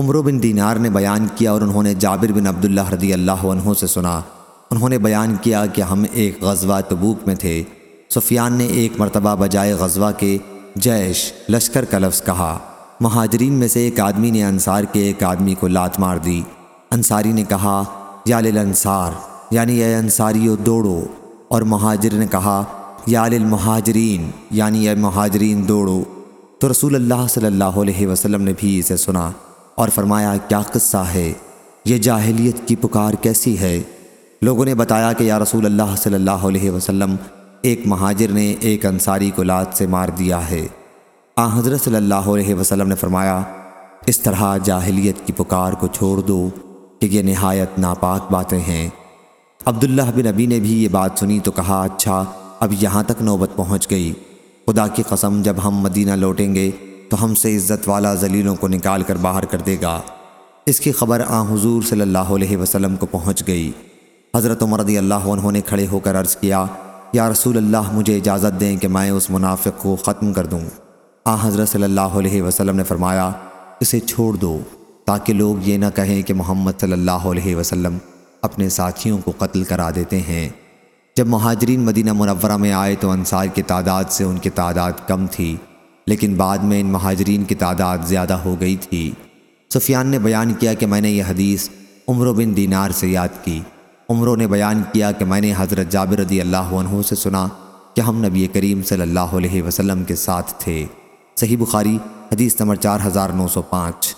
عمرو بن دینار نے بیان کیا اور انہوں نے جابر بن عبداللہ رضی اللہ عنہ سے سنا۔ انہوں نے بیان کیا کہ ہم ایک غزوہ تبوک میں تھے۔ سفیان نے ایک مرتبہ بجائے غزوہ کے جیش لشکر کا لفظ کہا۔ مہاجرین میں سے ایک آدمی نے انصار کے ایک آدمی کو لات مار دی۔ انصاری نے کہا، یا للانصار یعنی اے انصاریو، دوڑو اور مہاجر نے کہا، یا للمہاجرین یعنی اے مہاجرین، دوڑو تو رسول اللہ صلی اللہ علیہ وسلم نے بھی اسے سنا۔ اور فرمایا، کیا قصہ ہے؟ یہ جاہلیت کی پکار کیسی ہے؟ لوگوں نے بتایا کہ یا رسول اللہ صلی اللہ علیہ وسلم، ایک مہاجر نے ایک انصاری کو لات سے مار دیا ہے۔ آ، حضرت صلی اللہ علیہ وسلم نے فرمایا، اس طرح جاہلیت کی پکار کو چھوڑ دو کہ یہ نہایت ناپاک باتیں ہیں۔ عبداللہ بن نبی نے بھی یہ بات سنی تو کہا اچھا اب یہاں تک نوبت پہنچ گئی۔ خدا کی قسم، جب ہم مدینہ لوٹیں گے تو ہم سے عزت والا ذلیلوں کو نکال کر باہر کر دے گا۔ اس کی خبر آ حضور صلی اللہ علیہ وسلم کو پہنچ گئی۔ حضرت عمر رضی اللہ عنہ نے کھڑے ہو کر عرض کیا، یا رسول اللہ، مجھے اجازت دیں کہ میں اس منافق کو ختم کر دوں۔ آ، حضرت صلی اللہ علیہ وسلم نے فرمایا، اسے چھوڑ دو تاکہ لوگ یہ نہ کہیں کہ محمد صلی اللہ علیہ وسلم اپنے ساتھیوں کو قتل کرا دیتے ہیں۔ جب مہاجرین مدینہ منورہ میں آئے تو انصار کی تعداد سے ان کی تعداد کم تھی۔ لیکن بعد میں ان مہاجرین کی تعداد زیادہ ہو گئی تھی۔ سفیان نے بیان کیا کہ میں نے یہ حدیث عمر بن دینار سے یاد کی۔ عمروں نے بیان کیا کہ میں نے حضرت جابر رضی اللہ عنہ سے سنا کہ ہم نبی کریم صلی اللہ علیہ وسلم کے ساتھ تھے۔ صحیح بخاری، حدیث نمبر چار ہزار نو سو پانچ۔